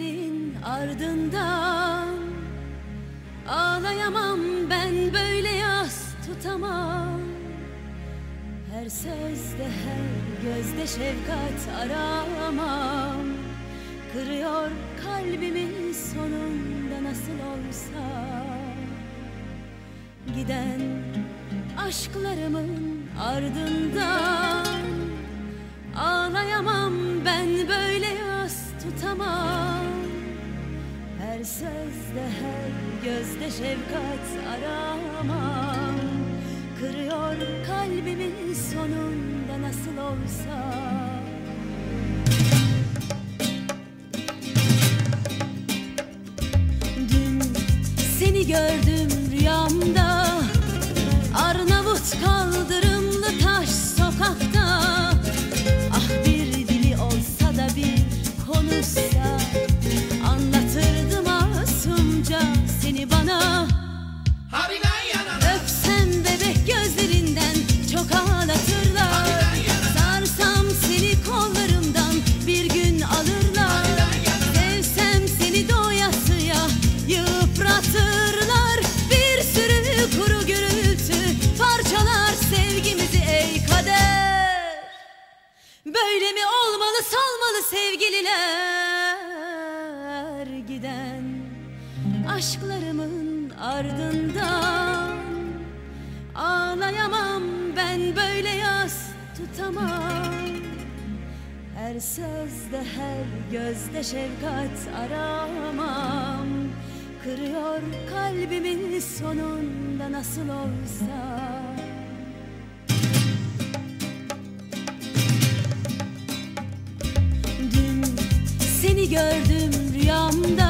gözlerin ardından. Ağlayamam ben böyle yas tutamam. Her sözde her gözde şefkat aramam Kırıyor kalbimi sonunda nasıl olsa. Giden aşklarımın ardından. Ağlayamam ben sözde her gözde şefkat aramam Kırıyor kalbimi sonunda nasıl olsa. Dün seni gördüm rüyamda olmalı salmalı sevgililer giden Aşklarımın ardından. Ağlayamam ben böyle yas tutamam. Her sözde her gözde şefkat aramam. Kırıyor kalbimin sonunda nasıl olsa gördüm rüyamda.